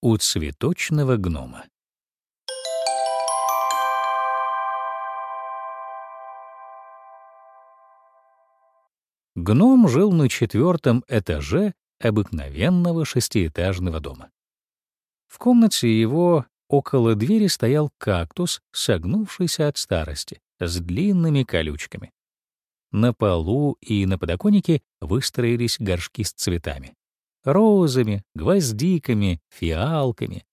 у цветочного гнома. Гном жил на четвертом этаже обыкновенного шестиэтажного дома. В комнате его около двери стоял кактус, согнувшийся от старости, с длинными колючками. На полу и на подоконнике выстроились горшки с цветами. Розами, гвоздиками, фиалками,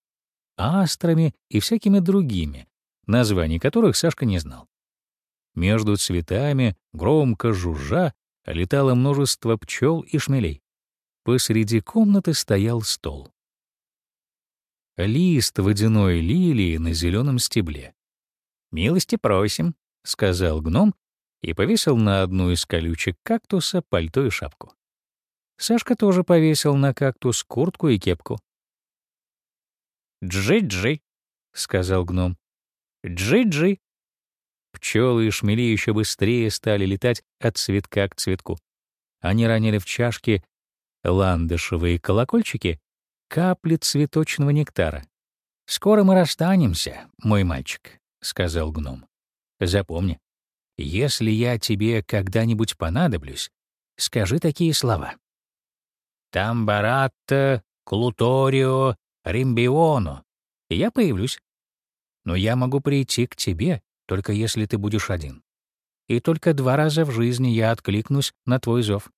астрами и всякими другими, названий которых Сашка не знал. Между цветами, громко жужжа, летало множество пчел и шмелей. Посреди комнаты стоял стол. Лист водяной лилии на зеленом стебле. «Милости просим», — сказал гном и повесил на одну из колючек кактуса пальто и шапку. Сашка тоже повесил на кактус куртку и кепку. «Джи-джи», — сказал гном. «Джи-джи». Пчелы и шмели еще быстрее стали летать от цветка к цветку. Они ранили в чашке ландышевые колокольчики капли цветочного нектара. «Скоро мы расстанемся, мой мальчик», — сказал гном. «Запомни, если я тебе когда-нибудь понадоблюсь, скажи такие слова. Тамбаратта, Клуторио, Римбионо. И я появлюсь. Но я могу прийти к тебе, только если ты будешь один. И только два раза в жизни я откликнусь на твой зов.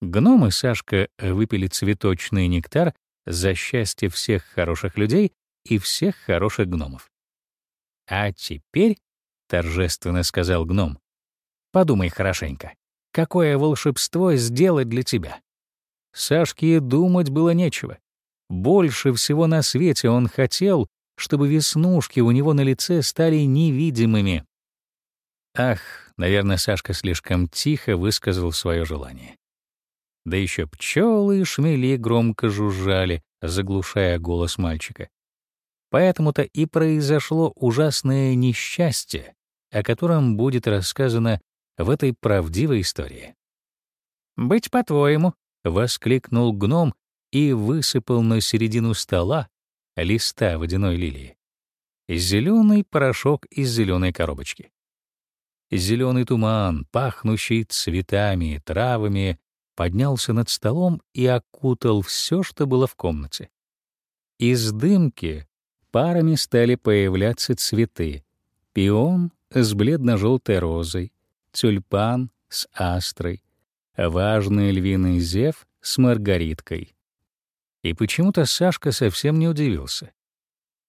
Гном и Сашка выпили цветочный нектар за счастье всех хороших людей и всех хороших гномов. А теперь, — торжественно сказал гном, — подумай хорошенько, какое волшебство сделать для тебя. Сашке думать было нечего. Больше всего на свете он хотел, чтобы веснушки у него на лице стали невидимыми. Ах, наверное, Сашка слишком тихо высказал свое желание. Да еще пчелы и шмели громко жужжали, заглушая голос мальчика. Поэтому-то и произошло ужасное несчастье, о котором будет рассказано в этой правдивой истории. «Быть по-твоему», — воскликнул гном и высыпал на середину стола листа водяной лилии. Зеленый порошок из зеленой коробочки. Зеленый туман, пахнущий цветами и травами, поднялся над столом и окутал все, что было в комнате. Из дымки парами стали появляться цветы. Пион с бледно-желтой розой, тюльпан с астрой, важный львиный зев с маргариткой. И почему-то Сашка совсем не удивился.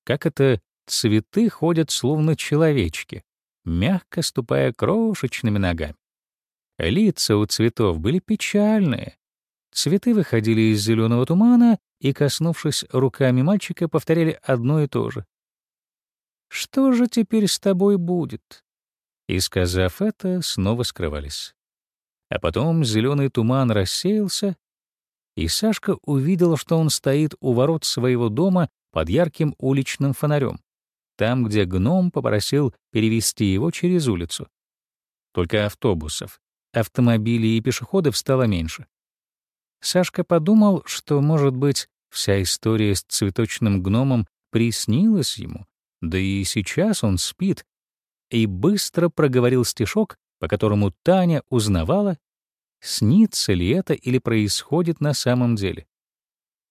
Как это цветы ходят словно человечки, мягко ступая крошечными ногами. Лица у цветов были печальные. Цветы выходили из зеленого тумана и, коснувшись руками мальчика, повторяли одно и то же. «Что же теперь с тобой будет?» И, сказав это, снова скрывались. А потом зеленый туман рассеялся, и Сашка увидел, что он стоит у ворот своего дома под ярким уличным фонарем, там, где гном попросил перевести его через улицу. Только автобусов, автомобилей и пешеходов стало меньше. Сашка подумал, что, может быть, вся история с цветочным гномом приснилась ему, да и сейчас он спит, и быстро проговорил стишок, по которому Таня узнавала, снится ли это или происходит на самом деле.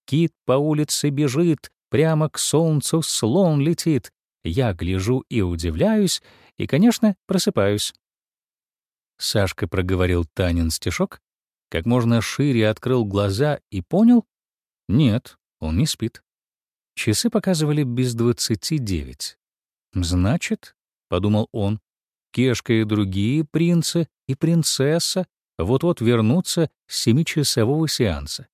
Кит по улице бежит, прямо к солнцу слон летит. Я гляжу и удивляюсь, и, конечно, просыпаюсь. Сашка проговорил Танин стишок, как можно шире открыл глаза и понял — нет, он не спит. Часы показывали без двадцати девять. «Значит, — подумал он, — Кешка и другие принцы и принцесса вот-вот вернутся с семичасового сеанса.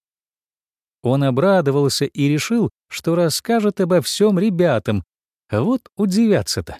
Он обрадовался и решил, что расскажет обо всем ребятам, а вот удивятся-то.